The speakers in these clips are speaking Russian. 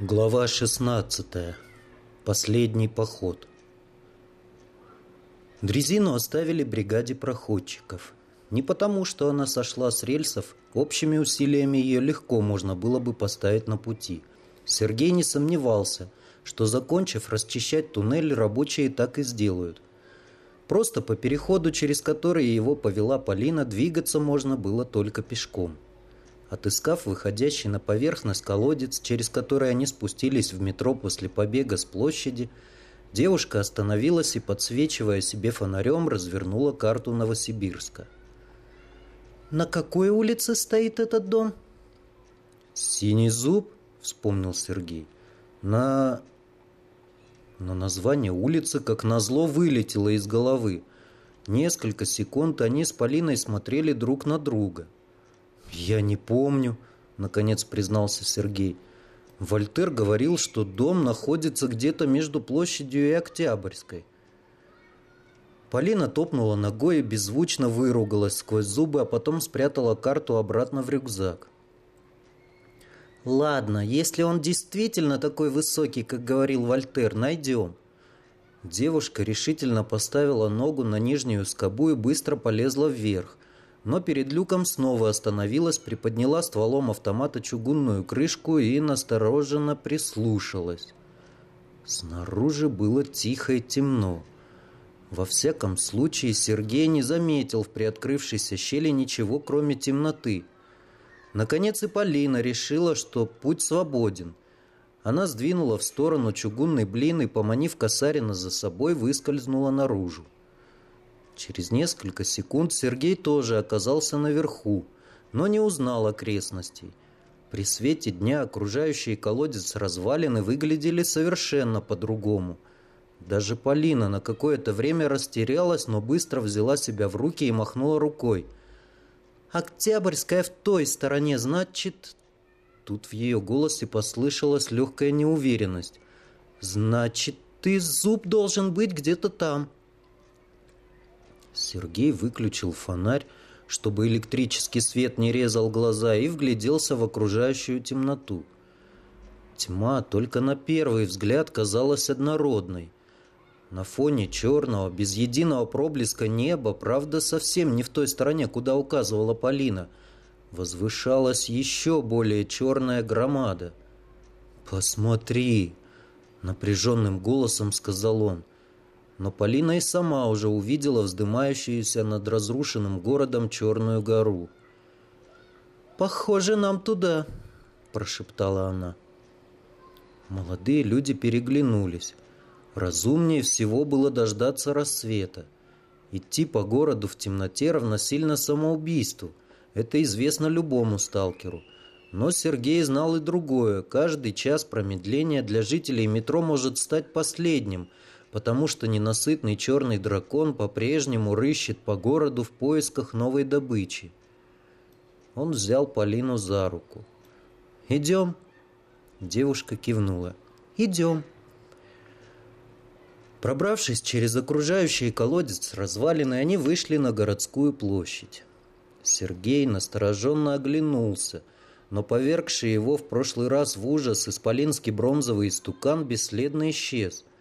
Глава 16. Последний поход. Дрезину оставили бригаде проходчиков. Не потому, что она сошла с рельсов, общими усилиями ее легко можно было бы поставить на пути. Сергей не сомневался, что, закончив расчищать туннель, рабочие так и сделают. Просто по переходу, через который его повела Полина, двигаться можно было только пешком. Отыскав выходящий на поверхность колодец, через который они спустились в метро после побега с площади, девушка остановилась и, подсвечивая себе фонарем, развернула карту Новосибирска. «На какой улице стоит этот дом?» «Синий зуб», — вспомнил Сергей. «На...» Но название улицы, как назло, вылетело из головы. Несколько секунд они с Полиной смотрели друг на друга — «Я не помню», — наконец признался Сергей. «Вольтер говорил, что дом находится где-то между площадью и Октябрьской». Полина топнула ногой и беззвучно выругалась сквозь зубы, а потом спрятала карту обратно в рюкзак. «Ладно, если он действительно такой высокий, как говорил Вольтер, найдем». Девушка решительно поставила ногу на нижнюю скобу и быстро полезла вверх но перед люком снова остановилась, приподняла стволом автомата чугунную крышку и настороженно прислушалась. Снаружи было тихо и темно. Во всяком случае, Сергей не заметил в приоткрывшейся щели ничего, кроме темноты. Наконец и Полина решила, что путь свободен. Она сдвинула в сторону чугунный блин и, поманив Касарина за собой, выскользнула наружу. Через несколько секунд Сергей тоже оказался наверху, но не узнал окрестностей. При свете дня окружающие колодец развалины выглядели совершенно по-другому. Даже Полина на какое-то время растерялась, но быстро взяла себя в руки и махнула рукой. «Октябрьская в той стороне, значит...» Тут в ее голосе послышалась легкая неуверенность. «Значит, ты зуб должен быть где-то там». Сергей выключил фонарь, чтобы электрический свет не резал глаза, и вгляделся в окружающую темноту. Тьма только на первый взгляд казалась однородной. На фоне черного, без единого проблеска неба, правда, совсем не в той стороне, куда указывала Полина, возвышалась еще более черная громада. «Посмотри!» — напряженным голосом сказал он но Полина и сама уже увидела вздымающуюся над разрушенным городом черную гору. «Похоже, нам туда», – прошептала она. Молодые люди переглянулись. Разумнее всего было дождаться рассвета. Идти по городу в темноте равносильно самоубийству. Это известно любому сталкеру. Но Сергей знал и другое. Каждый час промедления для жителей метро может стать последним – потому что ненасытный черный дракон по-прежнему рыщет по городу в поисках новой добычи. Он взял Полину за руку. «Идем?» Девушка кивнула. «Идем». Пробравшись через окружающий колодец развалины, они вышли на городскую площадь. Сергей настороженно оглянулся, но повергший его в прошлый раз в ужас исполинский бронзовый истукан бесследно исчез –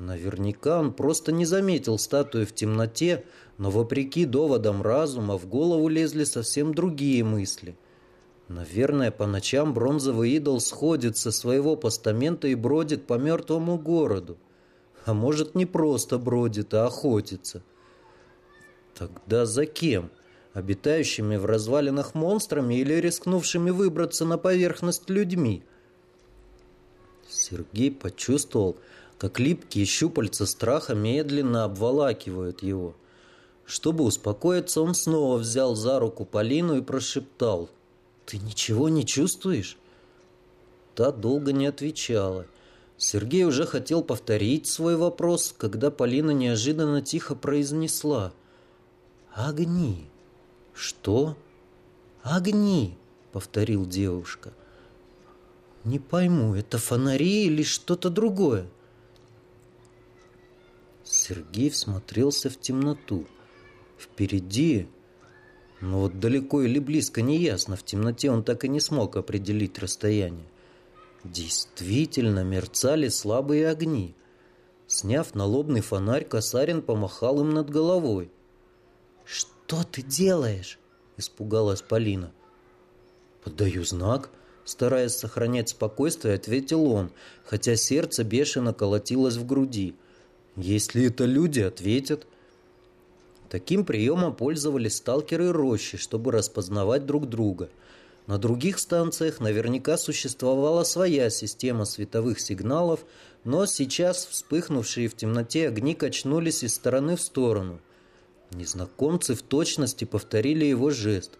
Наверняка он просто не заметил статую в темноте, но вопреки доводам разума в голову лезли совсем другие мысли. Наверное, по ночам бронзовый идол сходит со своего постамента и бродит по мертвому городу. А может, не просто бродит, а охотится. Тогда за кем? Обитающими в развалинах монстрами или рискнувшими выбраться на поверхность людьми? Сергей почувствовал, как липкие щупальца страха медленно обволакивают его. Чтобы успокоиться, он снова взял за руку Полину и прошептал. «Ты ничего не чувствуешь?» Та долго не отвечала. Сергей уже хотел повторить свой вопрос, когда Полина неожиданно тихо произнесла. «Огни!» «Что?» «Огни!» — повторил девушка. «Не пойму, это фонари или что-то другое?» Сергей всмотрелся в темноту. Впереди, но вот далеко или близко не ясно, в темноте он так и не смог определить расстояние. Действительно мерцали слабые огни. Сняв налобный фонарь, Касарин помахал им над головой. «Что ты делаешь?» – испугалась Полина. «Подаю знак», – стараясь сохранять спокойствие, ответил он, хотя сердце бешено колотилось в груди. «Если это люди, ответят». Таким приемом пользовались сталкеры рощи, чтобы распознавать друг друга. На других станциях наверняка существовала своя система световых сигналов, но сейчас вспыхнувшие в темноте огни качнулись из стороны в сторону. Незнакомцы в точности повторили его жест.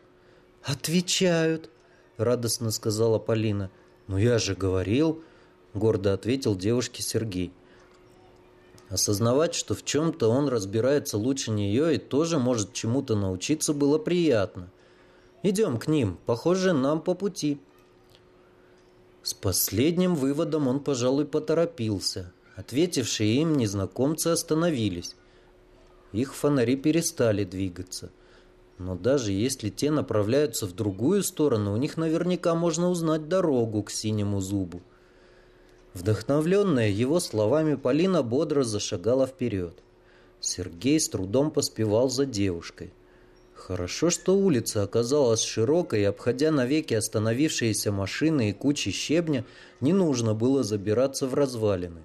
«Отвечают!» — радостно сказала Полина. «Ну я же говорил!» — гордо ответил девушке Сергей. Осознавать, что в чем-то он разбирается лучше нее и тоже может чему-то научиться, было приятно. «Идем к ним. Похоже, нам по пути». С последним выводом он, пожалуй, поторопился. Ответившие им незнакомцы остановились. Их фонари перестали двигаться. Но даже если те направляются в другую сторону, у них наверняка можно узнать дорогу к синему зубу. Вдохновленная его словами, Полина бодро зашагала вперед. Сергей с трудом поспевал за девушкой. Хорошо, что улица оказалась широкой, и, обходя навеки остановившиеся машины и кучи щебня, не нужно было забираться в развалины.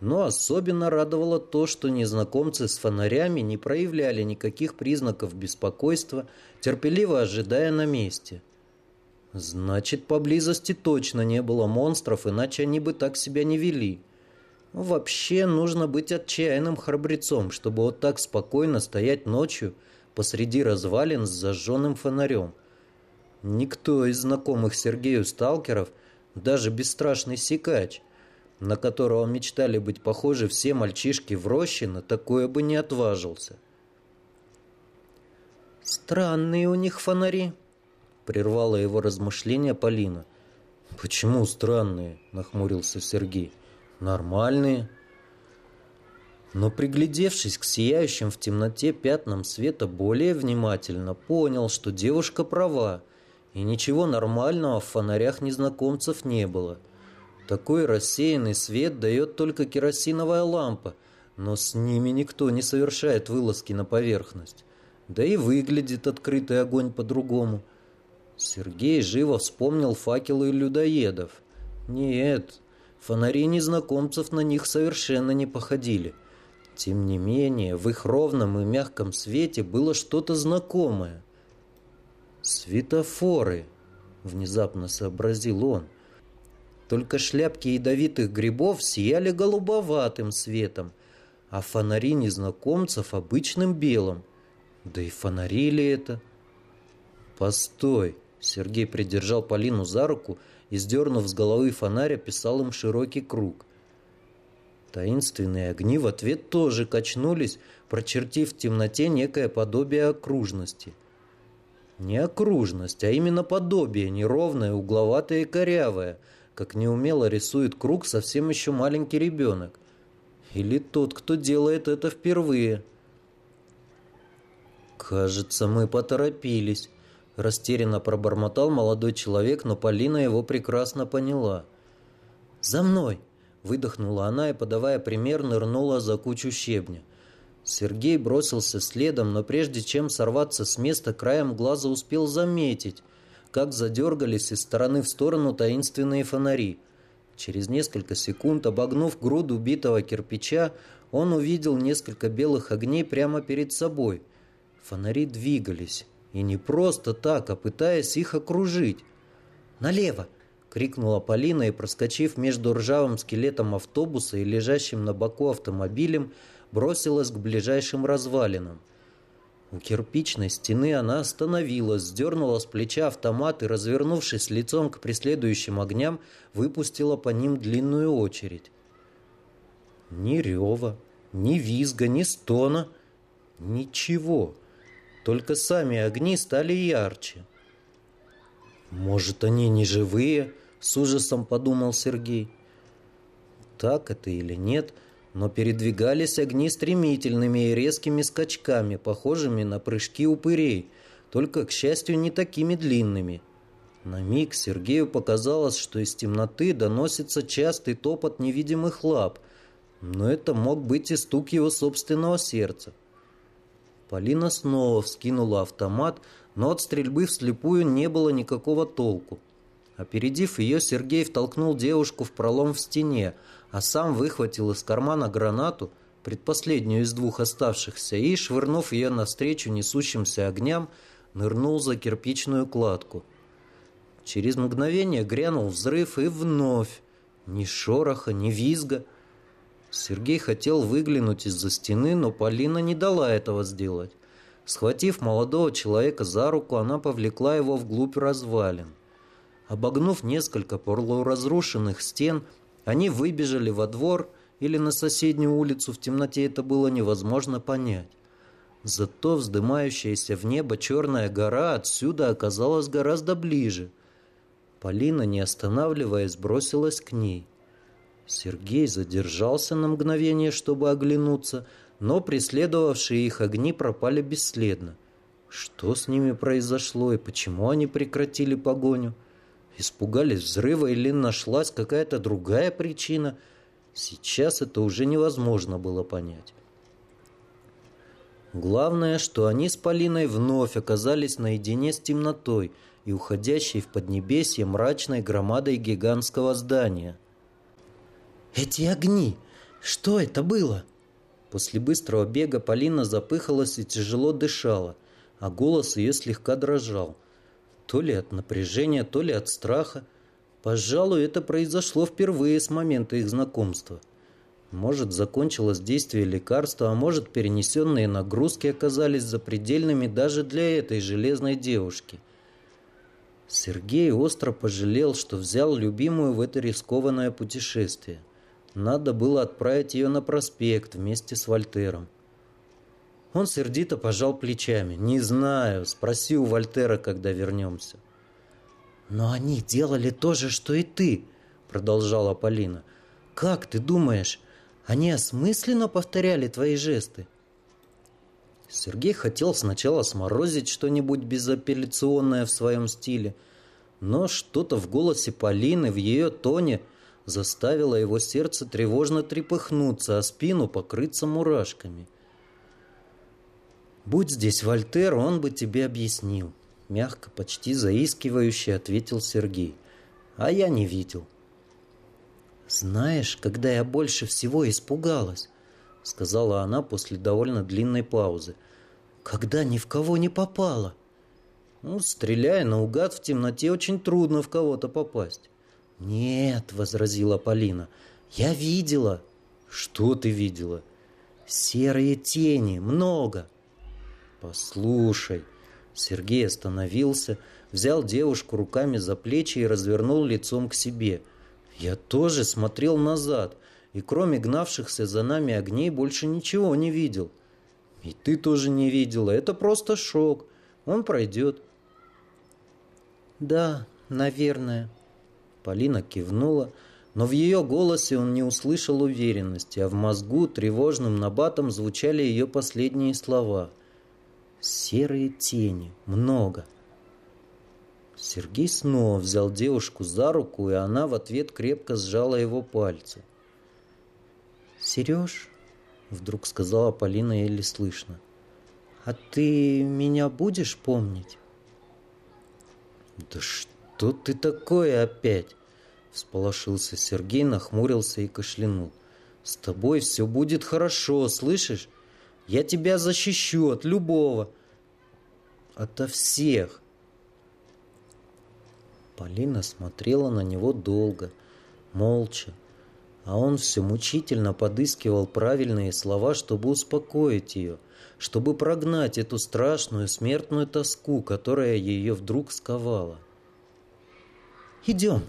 Но особенно радовало то, что незнакомцы с фонарями не проявляли никаких признаков беспокойства, терпеливо ожидая на месте – Значит, поблизости точно не было монстров, иначе они бы так себя не вели. Вообще, нужно быть отчаянным храбрецом, чтобы вот так спокойно стоять ночью посреди развалин с зажженным фонарем. Никто из знакомых Сергею сталкеров, даже бесстрашный сикач, на которого мечтали быть похожи все мальчишки в роще, на такое бы не отважился. «Странные у них фонари», Прервала его размышления Полина. «Почему странные?» – нахмурился Сергей. «Нормальные». Но приглядевшись к сияющим в темноте пятнам света более внимательно, понял, что девушка права, и ничего нормального в фонарях незнакомцев не было. Такой рассеянный свет дает только керосиновая лампа, но с ними никто не совершает вылазки на поверхность. Да и выглядит открытый огонь по-другому – Сергей живо вспомнил факелы людоедов. Нет, фонари незнакомцев на них совершенно не походили. Тем не менее, в их ровном и мягком свете было что-то знакомое. «Светофоры», — внезапно сообразил он. Только шляпки ядовитых грибов сияли голубоватым светом, а фонари незнакомцев обычным белым. Да и фонари ли это? «Постой!» Сергей придержал Полину за руку и, сдернув с головы фонарь, описал им широкий круг. Таинственные огни в ответ тоже качнулись, прочертив в темноте некое подобие окружности. Не окружность, а именно подобие, неровное, угловатое и корявое, как неумело рисует круг совсем еще маленький ребенок. Или тот, кто делает это впервые. «Кажется, мы поторопились», Растерянно пробормотал молодой человек, но Полина его прекрасно поняла. «За мной!» – выдохнула она и, подавая пример, нырнула за кучу щебня. Сергей бросился следом, но прежде чем сорваться с места, краем глаза успел заметить, как задергались из стороны в сторону таинственные фонари. Через несколько секунд, обогнув груду битого кирпича, он увидел несколько белых огней прямо перед собой. Фонари двигались. И не просто так, а пытаясь их окружить. «Налево!» — крикнула Полина и, проскочив между ржавым скелетом автобуса и лежащим на боку автомобилем, бросилась к ближайшим развалинам. У кирпичной стены она остановилась, сдернула с плеча автомат и, развернувшись лицом к преследующим огням, выпустила по ним длинную очередь. Ни рева, ни визга, ни стона, ничего. Только сами огни стали ярче. «Может, они не живые?» – с ужасом подумал Сергей. Так это или нет, но передвигались огни стремительными и резкими скачками, похожими на прыжки упырей, только, к счастью, не такими длинными. На миг Сергею показалось, что из темноты доносится частый топот невидимых лап, но это мог быть и стук его собственного сердца. Полина снова вскинула автомат, но от стрельбы вслепую не было никакого толку. Опередив ее, Сергей втолкнул девушку в пролом в стене, а сам выхватил из кармана гранату, предпоследнюю из двух оставшихся, и, швырнув ее навстречу несущимся огням, нырнул за кирпичную кладку – Через мгновение грянул взрыв и вновь. Ни шороха, ни визга. Сергей хотел выглянуть из-за стены, но Полина не дала этого сделать. Схватив молодого человека за руку, она повлекла его вглубь развалин. Обогнув несколько полуразрушенных стен, они выбежали во двор или на соседнюю улицу, в темноте это было невозможно понять. Зато вздымающаяся в небо черная гора отсюда оказалась гораздо ближе – Полина, не останавливаясь, бросилась к ней. Сергей задержался на мгновение, чтобы оглянуться, но преследовавшие их огни пропали бесследно. Что с ними произошло и почему они прекратили погоню? Испугались взрыва или нашлась какая-то другая причина? Сейчас это уже невозможно было понять. Главное, что они с Полиной вновь оказались наедине с темнотой – и уходящей в поднебесье мрачной громадой гигантского здания. «Эти огни! Что это было?» После быстрого бега Полина запыхалась и тяжело дышала, а голос ее слегка дрожал. То ли от напряжения, то ли от страха. Пожалуй, это произошло впервые с момента их знакомства. Может, закончилось действие лекарства, а может, перенесенные нагрузки оказались запредельными даже для этой железной девушки – Сергей остро пожалел, что взял любимую в это рискованное путешествие. Надо было отправить ее на проспект вместе с Вольтером. Он сердито пожал плечами. «Не знаю, спроси у Вольтера, когда вернемся». «Но они делали то же, что и ты», — продолжала Полина. «Как ты думаешь, они осмысленно повторяли твои жесты?» Сергей хотел сначала сморозить что-нибудь безапелляционное в своем стиле, но что-то в голосе Полины, в ее тоне заставило его сердце тревожно трепыхнуться, а спину покрыться мурашками. «Будь здесь Вольтер, он бы тебе объяснил», — мягко, почти заискивающе ответил Сергей. «А я не видел». «Знаешь, когда я больше всего испугалась?» — сказала она после довольно длинной паузы. «Когда ни в кого не попала». «Ну, стреляя наугад в темноте, очень трудно в кого-то попасть». «Нет», — возразила Полина, — «я видела». «Что ты видела?» «Серые тени, много». «Послушай». Сергей остановился, взял девушку руками за плечи и развернул лицом к себе. «Я тоже смотрел назад и кроме гнавшихся за нами огней больше ничего не видел. И ты тоже не видела. Это просто шок. Он пройдет. Да, наверное. Полина кивнула, но в ее голосе он не услышал уверенности, а в мозгу тревожным набатом звучали ее последние слова. «Серые тени. Много». Сергей снова взял девушку за руку, и она в ответ крепко сжала его пальцы. «Сереж», — вдруг сказала Полина еле слышно, «а ты меня будешь помнить?» «Да что ты такое опять?» Всполошился Сергей, нахмурился и кашлянул. «С тобой все будет хорошо, слышишь? Я тебя защищу от любого, ото всех». Полина смотрела на него долго, молча, а он все мучительно подыскивал правильные слова, чтобы успокоить ее, чтобы прогнать эту страшную смертную тоску, которая ее вдруг сковала. «Идем,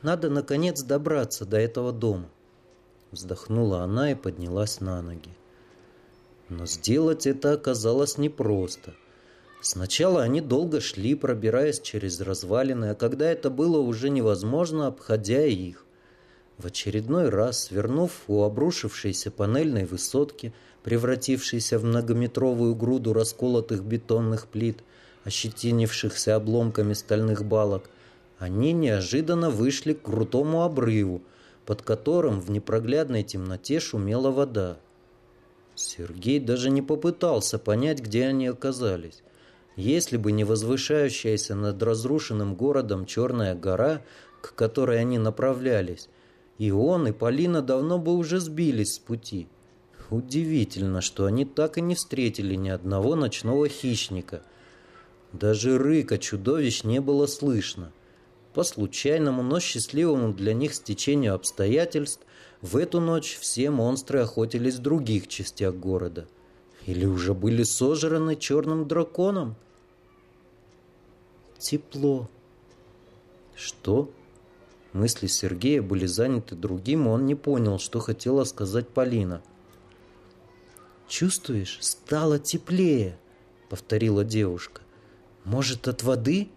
надо, наконец, добраться до этого дома», вздохнула она и поднялась на ноги. Но сделать это оказалось непросто. Сначала они долго шли, пробираясь через развалины, а когда это было уже невозможно, обходя их. В очередной раз, свернув у обрушившейся панельной высотки, превратившейся в многометровую груду расколотых бетонных плит, ощетинившихся обломками стальных балок, они неожиданно вышли к крутому обрыву, под которым в непроглядной темноте шумела вода. Сергей даже не попытался понять, где они оказались. Если бы не возвышающаяся над разрушенным городом Черная гора, к которой они направлялись, и он, и Полина давно бы уже сбились с пути. Удивительно, что они так и не встретили ни одного ночного хищника. Даже рыка чудовищ не было слышно. По случайному, но счастливому для них стечению обстоятельств, в эту ночь все монстры охотились в других частях города. Или уже были сожраны черным драконом? Тепло. Что? Мысли Сергея были заняты другим, он не понял, что хотела сказать Полина. «Чувствуешь, стало теплее», — повторила девушка. «Может, от воды?»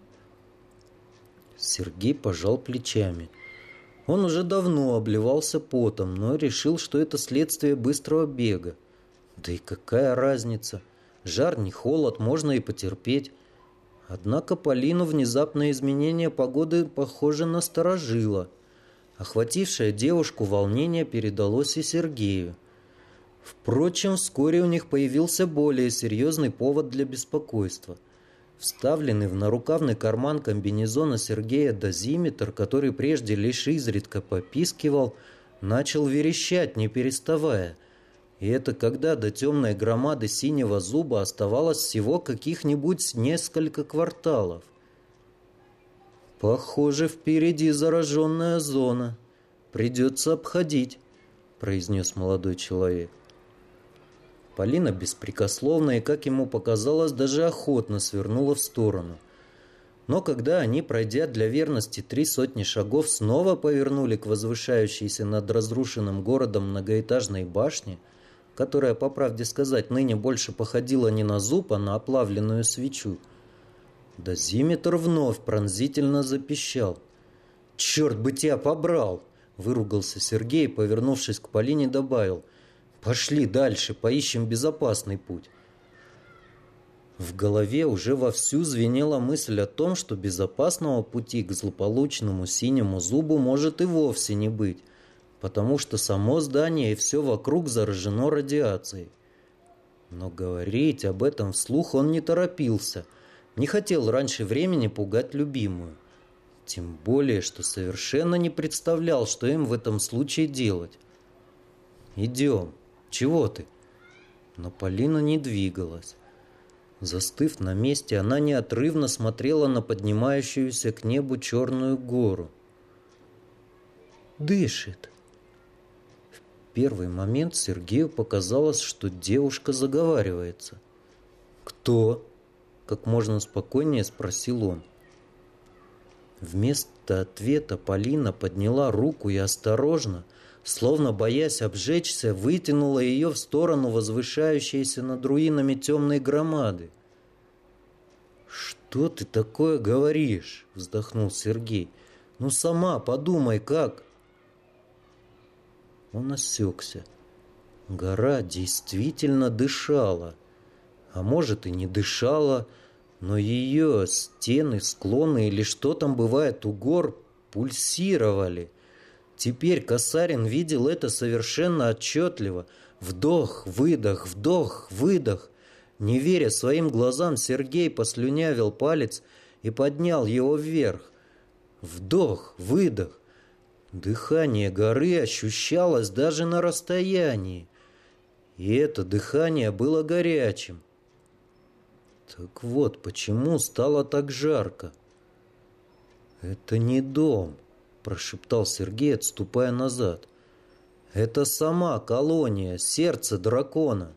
Сергей пожал плечами. Он уже давно обливался потом, но решил, что это следствие быстрого бега. Да и какая разница? Жар не холод, можно и потерпеть. Однако Полину внезапное изменение погоды, похоже, насторожило. Охватившее девушку волнение передалось и Сергею. Впрочем, вскоре у них появился более серьезный повод для беспокойства. Вставленный в нарукавный карман комбинезона Сергея дозиметр, который прежде лишь изредка попискивал, начал верещать, не переставая – и это когда до темной громады синего зуба оставалось всего каких-нибудь несколько кварталов. «Похоже, впереди зараженная зона. Придется обходить», — произнес молодой человек. Полина беспрекословно и, как ему показалось, даже охотно свернула в сторону. Но когда они, пройдя для верности три сотни шагов, снова повернули к возвышающейся над разрушенным городом многоэтажной башне, — которая, по правде сказать, ныне больше походила не на зуб, а на оплавленную свечу. Дозиметр вновь пронзительно запищал. «Черт бы тебя побрал!» – выругался Сергей, повернувшись к Полине, добавил. «Пошли дальше, поищем безопасный путь». В голове уже вовсю звенела мысль о том, что безопасного пути к злополучному синему зубу может и вовсе не быть потому что само здание и все вокруг заражено радиацией. Но говорить об этом вслух он не торопился, не хотел раньше времени пугать любимую. Тем более, что совершенно не представлял, что им в этом случае делать. «Идем. Чего ты?» Но Полина не двигалась. Застыв на месте, она неотрывно смотрела на поднимающуюся к небу черную гору. «Дышит», первый момент Сергею показалось, что девушка заговаривается. «Кто?» – как можно спокойнее спросил он. Вместо ответа Полина подняла руку и осторожно, словно боясь обжечься, вытянула ее в сторону возвышающейся над руинами темной громады. «Что ты такое говоришь?» – вздохнул Сергей. «Ну сама подумай, как...» Он осекся. Гора действительно дышала. А может и не дышала, но ее стены, склоны или что там бывает у гор пульсировали. Теперь Касарин видел это совершенно отчетливо. Вдох, выдох, вдох, выдох. Не веря своим глазам, Сергей послюнявил палец и поднял его вверх. Вдох, выдох. Дыхание горы ощущалось даже на расстоянии. И это дыхание было горячим. Так вот, почему стало так жарко? «Это не дом», – прошептал Сергей, отступая назад. «Это сама колония, сердце дракона».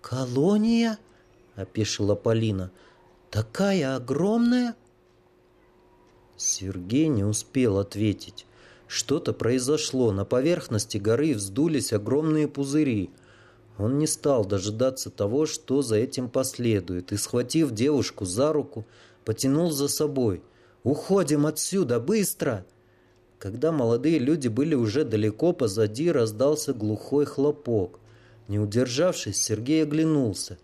«Колония?» – опешила Полина. «Такая огромная?» Сергей не успел ответить. Что-то произошло. На поверхности горы вздулись огромные пузыри. Он не стал дожидаться того, что за этим последует, и, схватив девушку за руку, потянул за собой. «Уходим отсюда! Быстро!» Когда молодые люди были уже далеко позади, раздался глухой хлопок. Не удержавшись, Сергей оглянулся.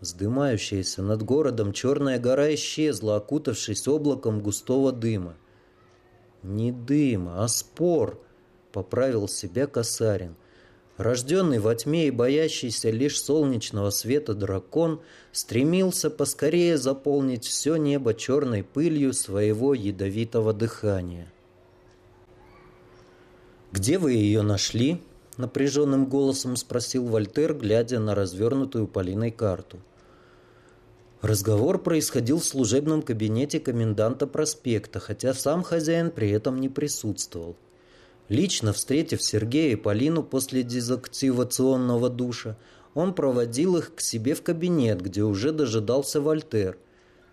Вздымающаяся над городом черная гора исчезла, окутавшись облаком густого дыма. «Не дыма, а спор», — поправил себя Касарин. Рожденный во тьме и боящийся лишь солнечного света дракон стремился поскорее заполнить все небо черной пылью своего ядовитого дыхания. «Где вы ее нашли?» — напряженным голосом спросил Вольтер, глядя на развернутую Полиной карту. Разговор происходил в служебном кабинете коменданта проспекта, хотя сам хозяин при этом не присутствовал. Лично встретив Сергея и Полину после дезактивационного душа, он проводил их к себе в кабинет, где уже дожидался Вольтер,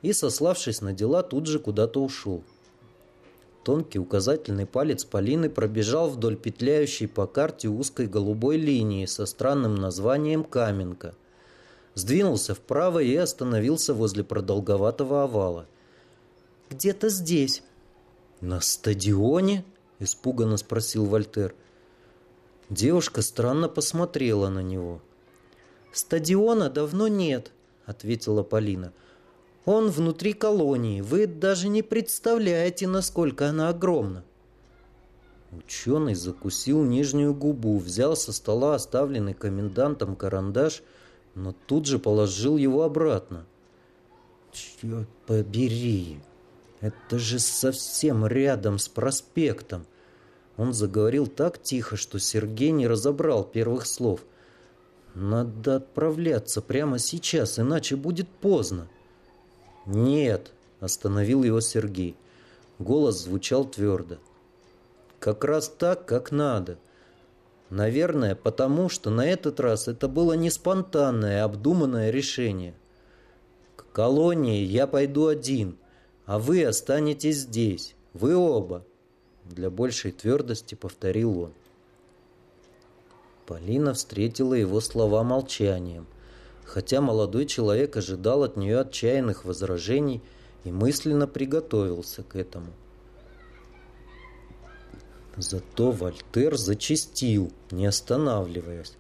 и, сославшись на дела, тут же куда-то ушел. Тонкий указательный палец Полины пробежал вдоль петляющей по карте узкой голубой линии со странным названием «Каменка», сдвинулся вправо и остановился возле продолговатого овала. «Где-то здесь». «На стадионе?» – испуганно спросил Вольтер. Девушка странно посмотрела на него. «Стадиона давно нет», – ответила Полина. «Он внутри колонии. Вы даже не представляете, насколько она огромна». Ученый закусил нижнюю губу, взял со стола оставленный комендантом карандаш – но тут же положил его обратно. Черт побери, это же совсем рядом с проспектом. Он заговорил так тихо, что Сергей не разобрал первых слов. Надо отправляться прямо сейчас, иначе будет поздно. Нет, остановил его Сергей. Голос звучал твердо. Как раз так, как надо. — Наверное, потому что на этот раз это было не спонтанное, а обдуманное решение. К колонии я пойду один, а вы останетесь здесь. Вы оба. Для большей твердости повторил он. Полина встретила его слова молчанием, хотя молодой человек ожидал от нее отчаянных возражений и мысленно приготовился к этому. Зато Вольтер зачистил, не останавливаясь.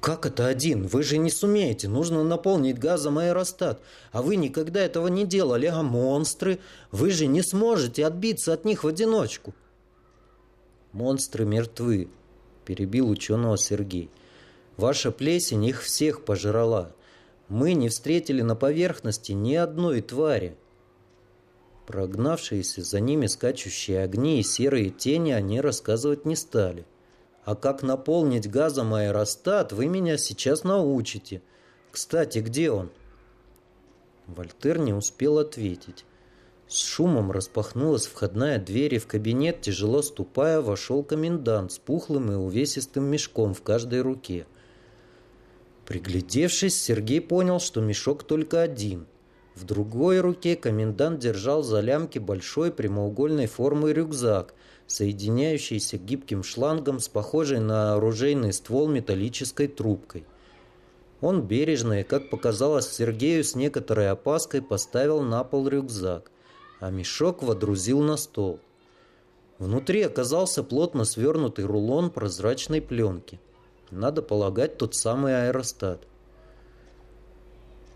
«Как это один? Вы же не сумеете. Нужно наполнить газом аэростат. А вы никогда этого не делали. А монстры? Вы же не сможете отбиться от них в одиночку». «Монстры мертвы», — перебил ученого Сергей. «Ваша плесень их всех пожрала. Мы не встретили на поверхности ни одной твари. Прогнавшиеся за ними скачущие огни и серые тени они рассказывать не стали. А как наполнить газом аэростат, вы меня сейчас научите. Кстати, где он? Вольтер не успел ответить. С шумом распахнулась входная дверь, и в кабинет, тяжело ступая, вошел комендант с пухлым и увесистым мешком в каждой руке. Приглядевшись, Сергей понял, что мешок только один – в другой руке комендант держал за лямки большой прямоугольной формы рюкзак, соединяющийся гибким шлангом с похожей на оружейный ствол металлической трубкой. Он бережно и, как показалось Сергею, с некоторой опаской поставил на пол рюкзак, а мешок водрузил на стол. Внутри оказался плотно свернутый рулон прозрачной пленки. Надо полагать, тот самый аэростат.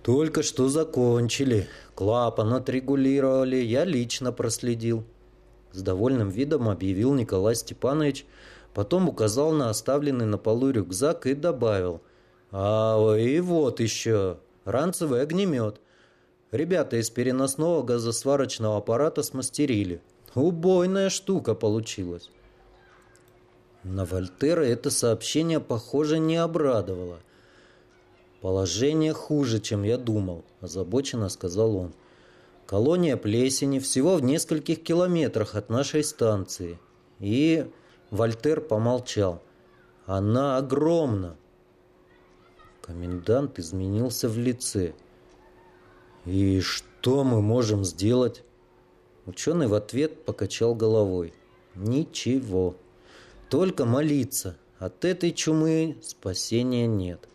Только что закончили. Клапан отрегулировали. Я лично проследил. С довольным видом объявил Николай Степанович. Потом указал на оставленный на полу рюкзак и добавил. А и вот еще. Ранцевый огнемет. Ребята из переносного газосварочного аппарата смастерили. Убойная штука получилась. На Вольтера это сообщение, похоже, не обрадовало – «Положение хуже, чем я думал», – озабоченно сказал он. «Колония плесени всего в нескольких километрах от нашей станции». И Вольтер помолчал. «Она огромна». Комендант изменился в лице. «И что мы можем сделать?» Ученый в ответ покачал головой. «Ничего. Только молиться. От этой чумы спасения нет».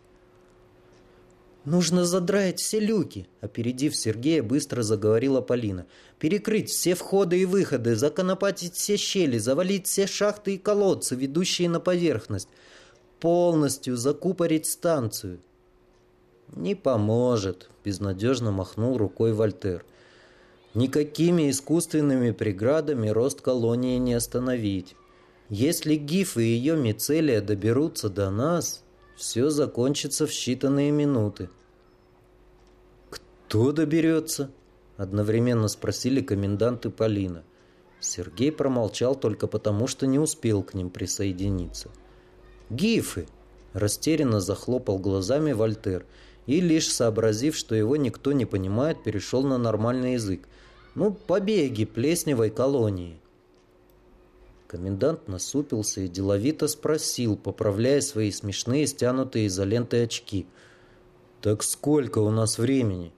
«Нужно задраить все люки», — опередив Сергея, быстро заговорила Полина. «Перекрыть все входы и выходы, законопатить все щели, завалить все шахты и колодцы, ведущие на поверхность. Полностью закупорить станцию». «Не поможет», — безнадежно махнул рукой Вольтер. «Никакими искусственными преградами рост колонии не остановить. Если Гиф и ее мицелия доберутся до нас, все закончится в считанные минуты». «Кто доберется?» — одновременно спросили комендант и Полина. Сергей промолчал только потому, что не успел к ним присоединиться. «Гифы!» – растерянно захлопал глазами Вольтер и, лишь сообразив, что его никто не понимает, перешел на нормальный язык. «Ну, побеги плесневой колонии!» Комендант насупился и деловито спросил, поправляя свои смешные стянутые изолентой очки. «Так сколько у нас времени?»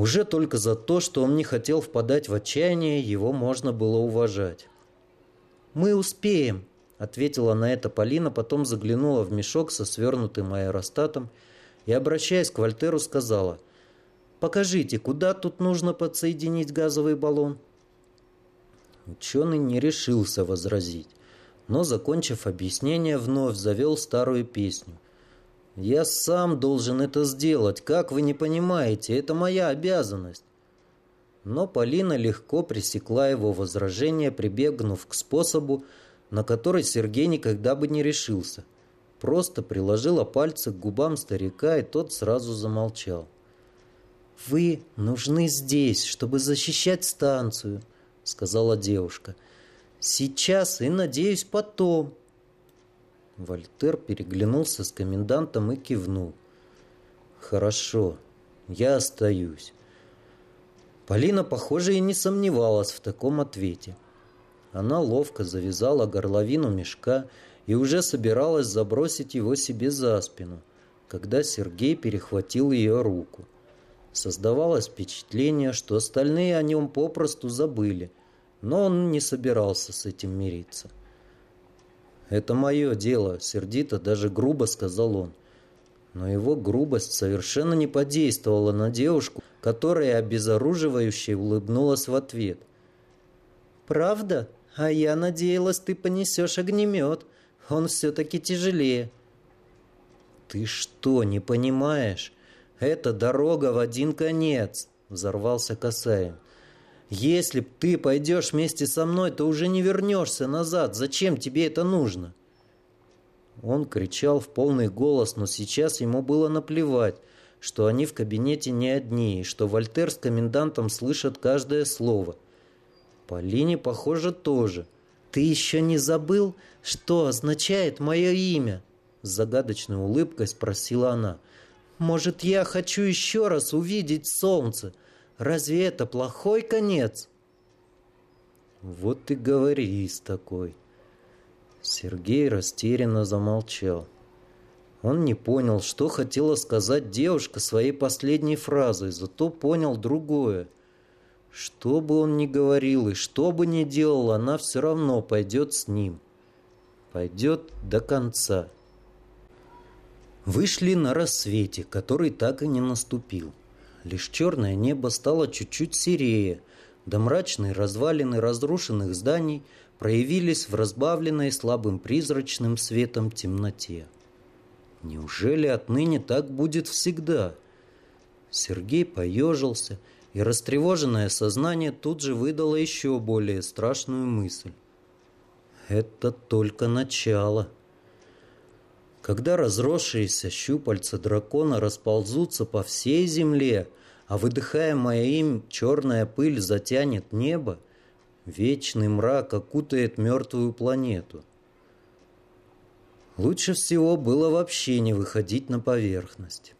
Уже только за то, что он не хотел впадать в отчаяние, его можно было уважать. «Мы успеем», — ответила на это Полина, потом заглянула в мешок со свернутым аэростатом и, обращаясь к Вольтеру, сказала, «Покажите, куда тут нужно подсоединить газовый баллон?» Ученый не решился возразить, но, закончив объяснение, вновь завел старую песню — я сам должен это сделать. Как вы не понимаете? Это моя обязанность. Но Полина легко пресекла его возражение, прибегнув к способу, на который Сергей никогда бы не решился. Просто приложила пальцы к губам старика, и тот сразу замолчал. «Вы нужны здесь, чтобы защищать станцию», — сказала девушка. «Сейчас и, надеюсь, потом. Вольтер переглянулся с комендантом и кивнул. «Хорошо, я остаюсь». Полина, похоже, и не сомневалась в таком ответе. Она ловко завязала горловину мешка и уже собиралась забросить его себе за спину, когда Сергей перехватил ее руку. Создавалось впечатление, что остальные о нем попросту забыли, но он не собирался с этим мириться. «Это мое дело», — сердито, даже грубо сказал он. Но его грубость совершенно не подействовала на девушку, которая обезоруживающе улыбнулась в ответ. «Правда? А я надеялась, ты понесешь огнемет. Он все-таки тяжелее». «Ты что, не понимаешь? Это дорога в один конец», — взорвался Касаин. Если ты пойдешь вместе со мной, то уже не вернешься назад. Зачем тебе это нужно?» Он кричал в полный голос, но сейчас ему было наплевать, что они в кабинете не одни, и что Вольтер с комендантом слышат каждое слово. Полине, похоже, тоже. «Ты еще не забыл, что означает мое имя?» С загадочной улыбкой спросила она. «Может, я хочу еще раз увидеть солнце?» Разве это плохой конец? Вот ты говори такой. Сергей растерянно замолчал. Он не понял, что хотела сказать девушка своей последней фразой, зато понял другое. Что бы он ни говорил и что бы ни делал, она все равно пойдет с ним. Пойдет до конца. Вышли на рассвете, который так и не наступил. Лишь черное небо стало чуть-чуть серее, да мрачные развалины разрушенных зданий проявились в разбавленной слабым призрачным светом темноте. Неужели отныне так будет всегда? Сергей поежился, и растревоженное сознание тут же выдало еще более страшную мысль. Это только начало. Когда разросшиеся щупальца дракона расползутся по всей земле, а выдыхаемая им черная пыль затянет небо, вечный мрак окутает мертвую планету. Лучше всего было вообще не выходить на поверхность.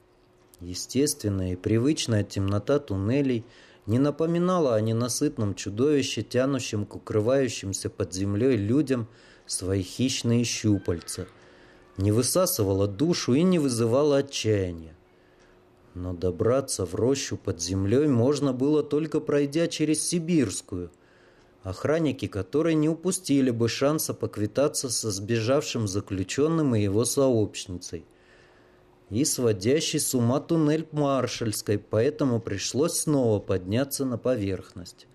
Естественная и привычная темнота туннелей не напоминала о ненасытном чудовище, тянущем к укрывающимся под землей людям свои хищные щупальца – не высасывала душу и не вызывала отчаяния. Но добраться в рощу под землей можно было только пройдя через Сибирскую, охранники которой не упустили бы шанса поквитаться со сбежавшим заключенным и его сообщницей. И сводящий с ума туннель Маршальской, поэтому пришлось снова подняться на поверхность.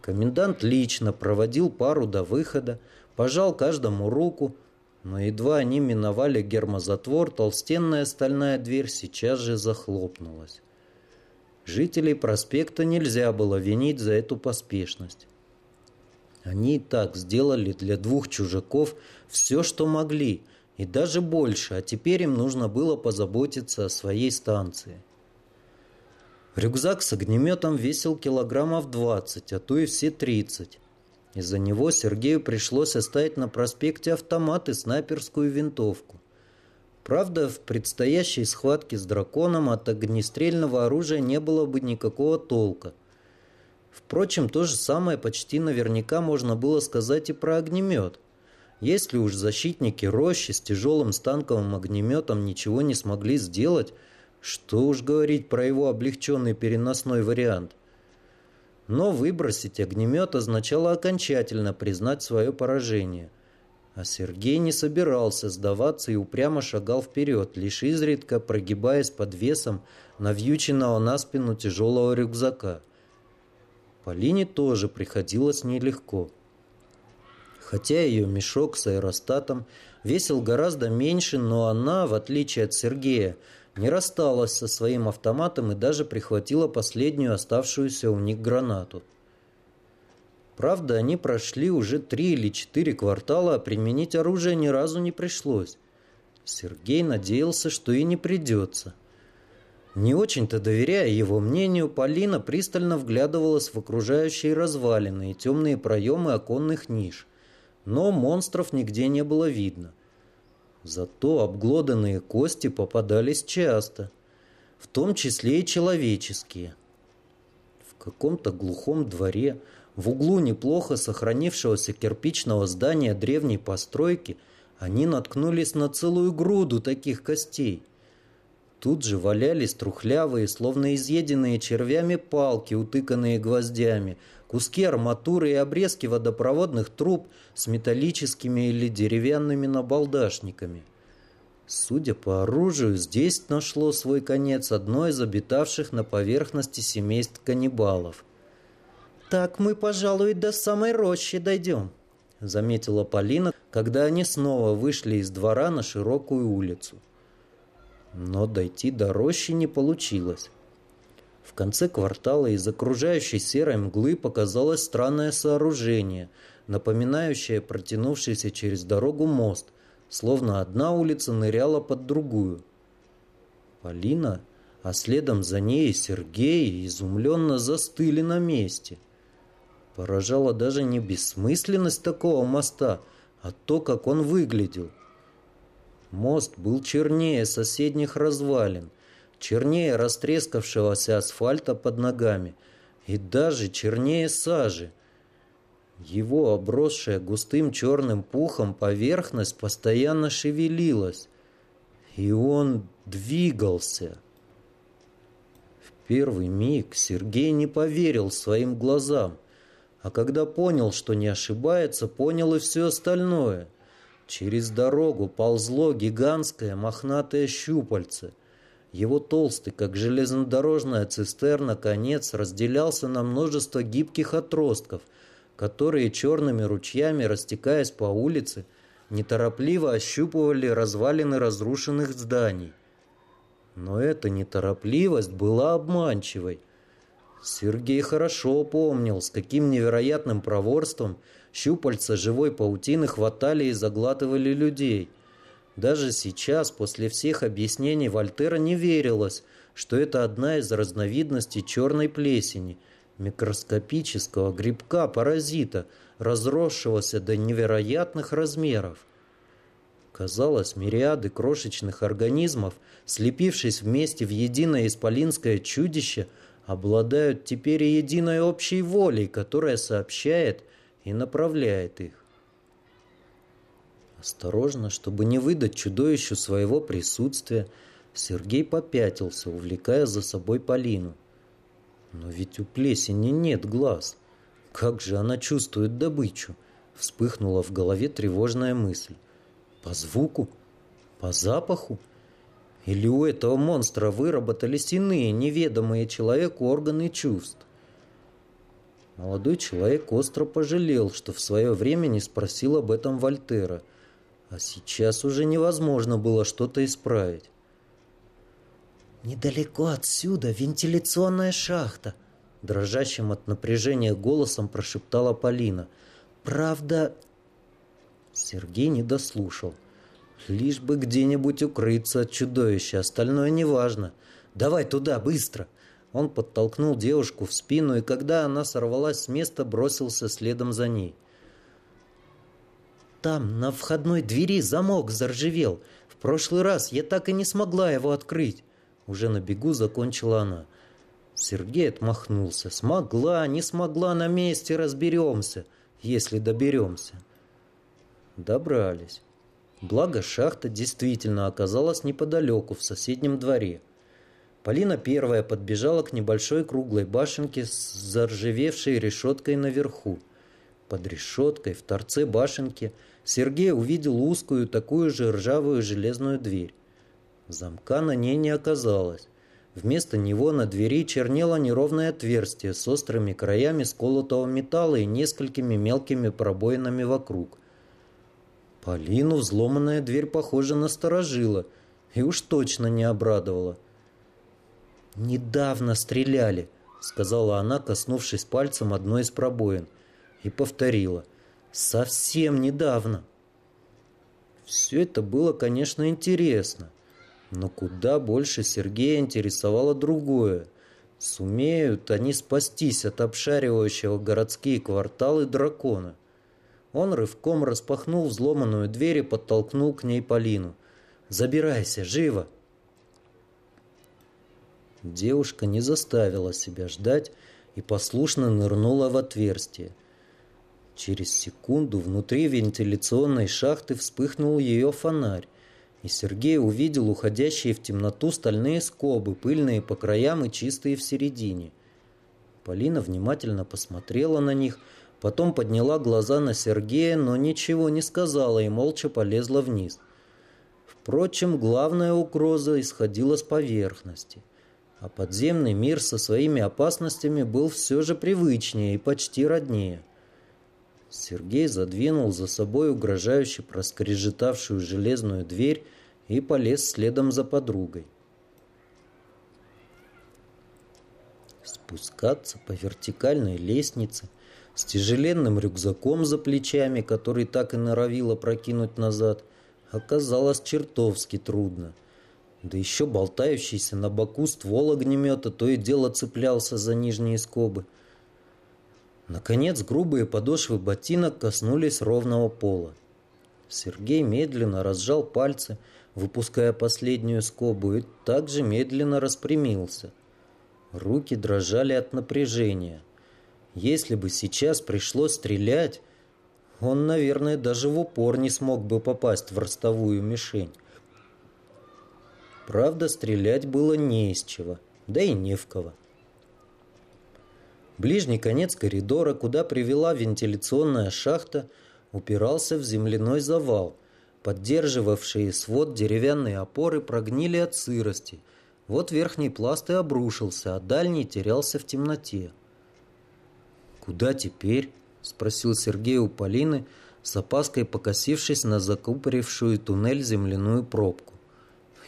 Комендант лично проводил пару до выхода, пожал каждому руку, Но едва они миновали гермозатвор, толстенная стальная дверь сейчас же захлопнулась. Жителей проспекта нельзя было винить за эту поспешность. Они и так сделали для двух чужаков все, что могли, и даже больше, а теперь им нужно было позаботиться о своей станции. Рюкзак с огнеметом весил килограммов 20, а то и все 30. Из-за него Сергею пришлось оставить на проспекте автомат и снайперскую винтовку. Правда, в предстоящей схватке с драконом от огнестрельного оружия не было бы никакого толка. Впрочем, то же самое почти наверняка можно было сказать и про огнемет. Если уж защитники рощи с тяжелым станковым огнеметом ничего не смогли сделать, что уж говорить про его облегченный переносной вариант. Но выбросить огнемет означало окончательно признать свое поражение. А Сергей не собирался сдаваться и упрямо шагал вперед, лишь изредка прогибаясь под весом навьюченного на спину тяжелого рюкзака. Полине тоже приходилось нелегко. Хотя ее мешок с аэростатом весил гораздо меньше, но она, в отличие от Сергея, не рассталась со своим автоматом и даже прихватила последнюю оставшуюся у них гранату. Правда, они прошли уже три или четыре квартала, а применить оружие ни разу не пришлось. Сергей надеялся, что и не придется. Не очень-то доверяя его мнению, Полина пристально вглядывалась в окружающие развалины и темные проемы оконных ниш. Но монстров нигде не было видно. Зато обглоданные кости попадались часто, в том числе и человеческие. В каком-то глухом дворе, в углу неплохо сохранившегося кирпичного здания древней постройки, они наткнулись на целую груду таких костей. Тут же валялись трухлявые, словно изъеденные червями палки, утыканные гвоздями, куски арматуры и обрезки водопроводных труб с металлическими или деревянными набалдашниками. Судя по оружию, здесь нашло свой конец одно из обитавших на поверхности семейств каннибалов. «Так мы, пожалуй, до самой рощи дойдем», — заметила Полина, когда они снова вышли из двора на широкую улицу. Но дойти до рощи не получилось. В конце квартала из окружающей серой мглы показалось странное сооружение, напоминающее протянувшийся через дорогу мост, словно одна улица ныряла под другую. Полина, а следом за ней и Сергей изумленно застыли на месте. Поражала даже не бессмысленность такого моста, а то, как он выглядел. Мост был чернее соседних развалин – чернее растрескавшегося асфальта под ногами и даже чернее сажи. Его обросшая густым черным пухом поверхность постоянно шевелилась, и он двигался. В первый миг Сергей не поверил своим глазам, а когда понял, что не ошибается, понял и все остальное. Через дорогу ползло гигантское мохнатое щупальце – его толстый, как железнодорожная цистерна, конец разделялся на множество гибких отростков, которые черными ручьями, растекаясь по улице, неторопливо ощупывали развалины разрушенных зданий. Но эта неторопливость была обманчивой. Сергей хорошо помнил, с каким невероятным проворством щупальца живой паутины хватали и заглатывали людей – даже сейчас, после всех объяснений Вольтера, не верилось, что это одна из разновидностей черной плесени, микроскопического грибка-паразита, разросшегося до невероятных размеров. Казалось, мириады крошечных организмов, слепившись вместе в единое исполинское чудище, обладают теперь единой общей волей, которая сообщает и направляет их. Осторожно, чтобы не выдать чудовищу своего присутствия, Сергей попятился, увлекая за собой Полину. Но ведь у плесени нет глаз. Как же она чувствует добычу? Вспыхнула в голове тревожная мысль. По звуку? По запаху? Или у этого монстра выработались иные, неведомые человеку органы чувств? Молодой человек остро пожалел, что в свое время не спросил об этом Вольтера – А сейчас уже невозможно было что-то исправить. «Недалеко отсюда вентиляционная шахта», — дрожащим от напряжения голосом прошептала Полина. «Правда...» Сергей не дослушал. «Лишь бы где-нибудь укрыться от чудовища, остальное неважно. Давай туда, быстро!» Он подтолкнул девушку в спину, и когда она сорвалась с места, бросился следом за ней. «Там, на входной двери, замок заржавел. В прошлый раз я так и не смогла его открыть. Уже на бегу закончила она. Сергей отмахнулся. Смогла, не смогла, на месте разберемся, если доберемся. Добрались. Благо шахта действительно оказалась неподалеку, в соседнем дворе. Полина первая подбежала к небольшой круглой башенке с заржавевшей решеткой наверху. Под решеткой, в торце башенки, Сергей увидел узкую, такую же ржавую железную дверь. Замка на ней не оказалось. Вместо него на двери чернело неровное отверстие с острыми краями сколотого металла и несколькими мелкими пробоинами вокруг. Полину взломанная дверь, похоже, насторожила и уж точно не обрадовала. «Недавно стреляли», — сказала она, коснувшись пальцем одной из пробоин, и повторила. «Совсем недавно». Все это было, конечно, интересно. Но куда больше Сергея интересовало другое. Сумеют они спастись от обшаривающего городские кварталы дракона? Он рывком распахнул взломанную дверь и подтолкнул к ней Полину. «Забирайся, живо!» Девушка не заставила себя ждать и послушно нырнула в отверстие. Через секунду внутри вентиляционной шахты вспыхнул ее фонарь и Сергей увидел уходящие в темноту стальные скобы, пыльные по краям и чистые в середине. Полина внимательно посмотрела на них, потом подняла глаза на Сергея, но ничего не сказала и молча полезла вниз. Впрочем, главная угроза исходила с поверхности, а подземный мир со своими опасностями был все же привычнее и почти роднее. Сергей задвинул за собой угрожающе проскрежетавшую железную дверь и полез следом за подругой. Спускаться по вертикальной лестнице с тяжеленным рюкзаком за плечами, который так и норовило прокинуть назад, оказалось чертовски трудно. Да еще болтающийся на боку ствол огнемета то и дело цеплялся за нижние скобы – Наконец грубые подошвы ботинок коснулись ровного пола. Сергей медленно разжал пальцы, выпуская последнюю скобу, и также медленно распрямился. Руки дрожали от напряжения. Если бы сейчас пришлось стрелять, он, наверное, даже в упор не смог бы попасть в ростовую мишень. Правда, стрелять было не из чего, да и не в кого. Ближний конец коридора, куда привела вентиляционная шахта, упирался в земляной завал. Поддерживавшие свод деревянные опоры прогнили от сырости. Вот верхний пласт и обрушился, а дальний терялся в темноте. «Куда теперь?» – спросил Сергей у Полины, с опаской покосившись на закупорившую туннель земляную пробку.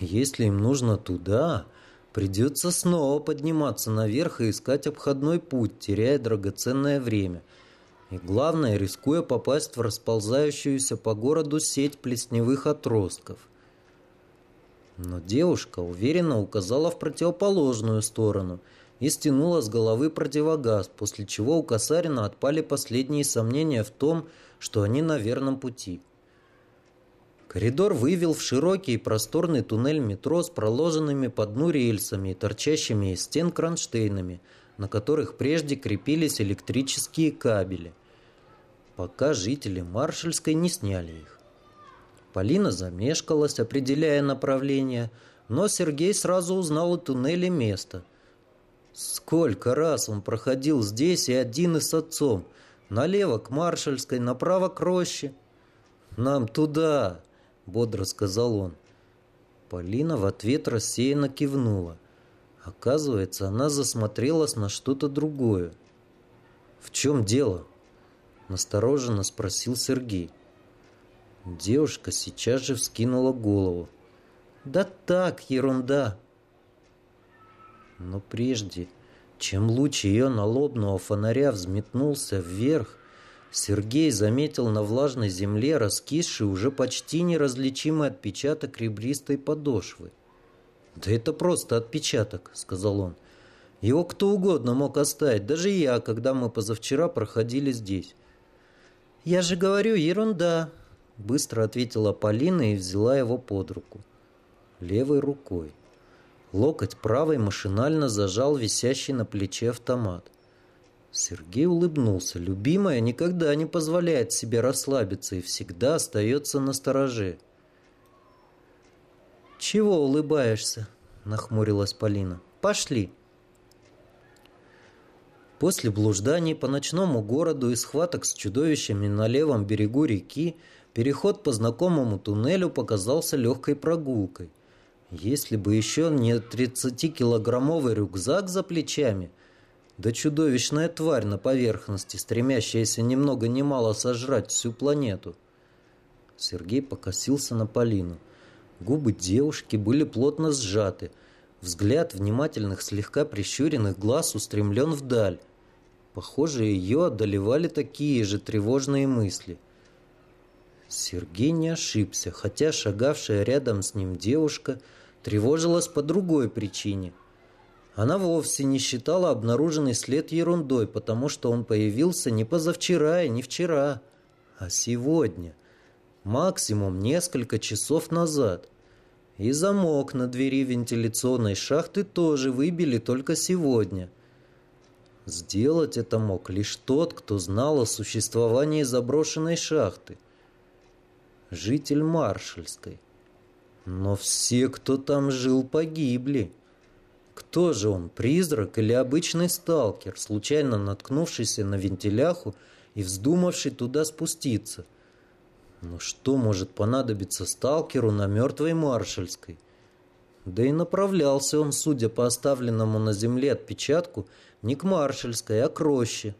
«Если им нужно туда, Придется снова подниматься наверх и искать обходной путь, теряя драгоценное время. И главное, рискуя попасть в расползающуюся по городу сеть плесневых отростков. Но девушка уверенно указала в противоположную сторону и стянула с головы противогаз, после чего у Касарина отпали последние сомнения в том, что они на верном пути. Коридор вывел в широкий и просторный туннель метро с проложенными по дну рельсами и торчащими из стен кронштейнами, на которых прежде крепились электрические кабели, пока жители Маршальской не сняли их. Полина замешкалась, определяя направление, но Сергей сразу узнал у туннеля место. Сколько раз он проходил здесь и один и с отцом. Налево к Маршальской, направо к роще. «Нам туда!» — бодро сказал он. Полина в ответ рассеянно кивнула. Оказывается, она засмотрелась на что-то другое. «В чем дело?» — настороженно спросил Сергей. Девушка сейчас же вскинула голову. «Да так, ерунда!» Но прежде, чем луч ее налобного фонаря взметнулся вверх, Сергей заметил на влажной земле раскисший, уже почти неразличимый отпечаток ребристой подошвы. «Да это просто отпечаток», — сказал он. «Его кто угодно мог оставить, даже я, когда мы позавчера проходили здесь». «Я же говорю, ерунда», — быстро ответила Полина и взяла его под руку. Левой рукой. Локоть правой машинально зажал висящий на плече автомат. Сергей улыбнулся. Любимая никогда не позволяет себе расслабиться и всегда остается на стороже. «Чего улыбаешься?» – нахмурилась Полина. «Пошли!» После блужданий по ночному городу и схваток с чудовищами на левом берегу реки переход по знакомому туннелю показался легкой прогулкой. Если бы еще не 30-килограммовый рюкзак за плечами – да чудовищная тварь на поверхности, стремящаяся немного много ни мало сожрать всю планету. Сергей покосился на Полину. Губы девушки были плотно сжаты. Взгляд внимательных, слегка прищуренных глаз устремлен вдаль. Похоже, ее одолевали такие же тревожные мысли. Сергей не ошибся, хотя шагавшая рядом с ним девушка тревожилась по другой причине – она вовсе не считала обнаруженный след ерундой, потому что он появился не позавчера и не вчера, а сегодня. Максимум несколько часов назад. И замок на двери вентиляционной шахты тоже выбили только сегодня. Сделать это мог лишь тот, кто знал о существовании заброшенной шахты. Житель Маршальской. Но все, кто там жил, погибли. Кто же он, призрак или обычный сталкер, случайно наткнувшийся на вентиляху и вздумавший туда спуститься? Но что может понадобиться сталкеру на мертвой маршальской? Да и направлялся он, судя по оставленному на земле отпечатку, не к маршальской, а к роще.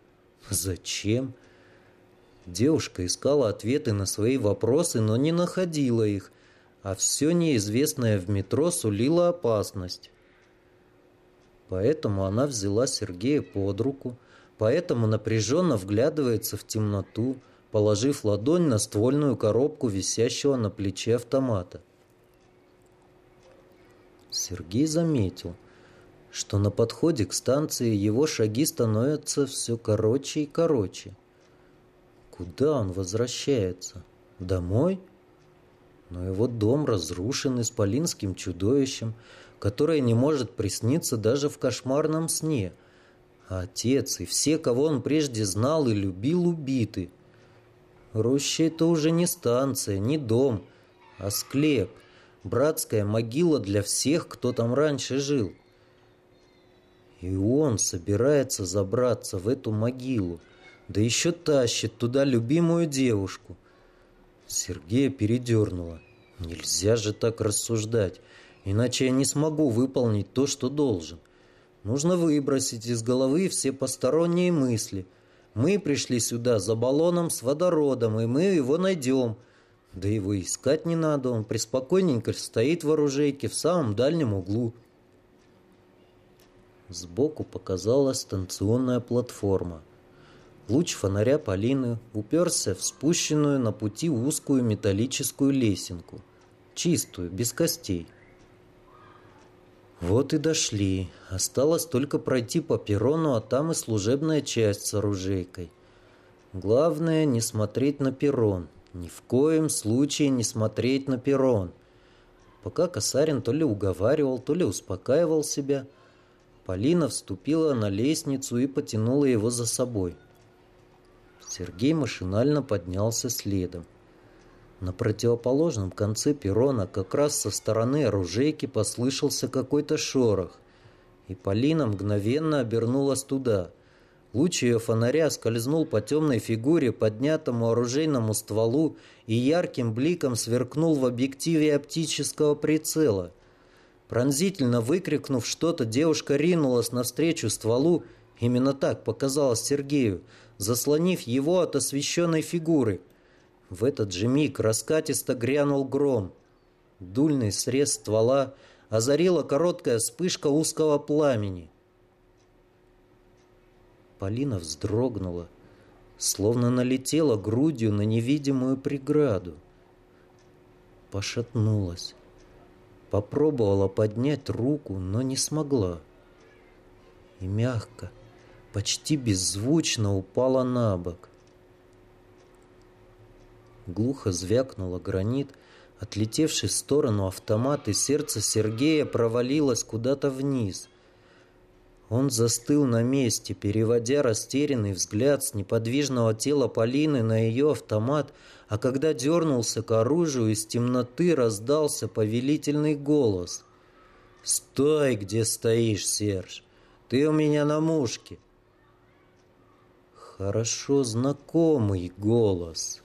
Зачем? Девушка искала ответы на свои вопросы, но не находила их, а все неизвестное в метро сулило опасность. Поэтому она взяла Сергея под руку, поэтому напряженно вглядывается в темноту, положив ладонь на ствольную коробку висящего на плече автомата. Сергей заметил, что на подходе к станции его шаги становятся все короче и короче. Куда он возвращается? Домой? Но его дом разрушен исполинским чудовищем, которое не может присниться даже в кошмарном сне. Отец и все, кого он прежде знал и любил, убиты. Роща — это уже не станция, не дом, а склеп, братская могила для всех, кто там раньше жил. И он собирается забраться в эту могилу, да еще тащит туда любимую девушку. Сергея передернуло. Нельзя же так рассуждать. Иначе я не смогу выполнить то, что должен. Нужно выбросить из головы все посторонние мысли. Мы пришли сюда за баллоном с водородом, и мы его найдем. Да его искать не надо, он преспокойненько стоит в оружейке в самом дальнем углу. Сбоку показалась станционная платформа. Луч фонаря Полины уперся в спущенную на пути узкую металлическую лесенку. Чистую, без костей. Вот и дошли. Осталось только пройти по перрону, а там и служебная часть с оружейкой. Главное не смотреть на перрон. Ни в коем случае не смотреть на перрон. Пока Касарин то ли уговаривал, то ли успокаивал себя, Полина вступила на лестницу и потянула его за собой. Сергей машинально поднялся следом. На противоположном конце перрона как раз со стороны оружейки послышался какой-то шорох, и Полина мгновенно обернулась туда. Луч ее фонаря скользнул по темной фигуре, поднятому оружейному стволу, и ярким бликом сверкнул в объективе оптического прицела. Пронзительно выкрикнув что-то, девушка ринулась навстречу стволу, именно так показалось Сергею, заслонив его от освещенной фигуры – В этот же миг раскатисто грянул гром. Дульный срез ствола озарила короткая вспышка узкого пламени. Полина вздрогнула, словно налетела грудью на невидимую преграду. Пошатнулась. Попробовала поднять руку, но не смогла. И мягко, почти беззвучно упала на бок. Глухо звякнула гранит, отлетевший в сторону автомат, и сердце Сергея провалилось куда-то вниз. Он застыл на месте, переводя растерянный взгляд с неподвижного тела Полины на ее автомат, а когда дернулся к оружию, из темноты раздался повелительный голос. «Стой, где стоишь, Серж! Ты у меня на мушке!» Хорошо знакомый голос.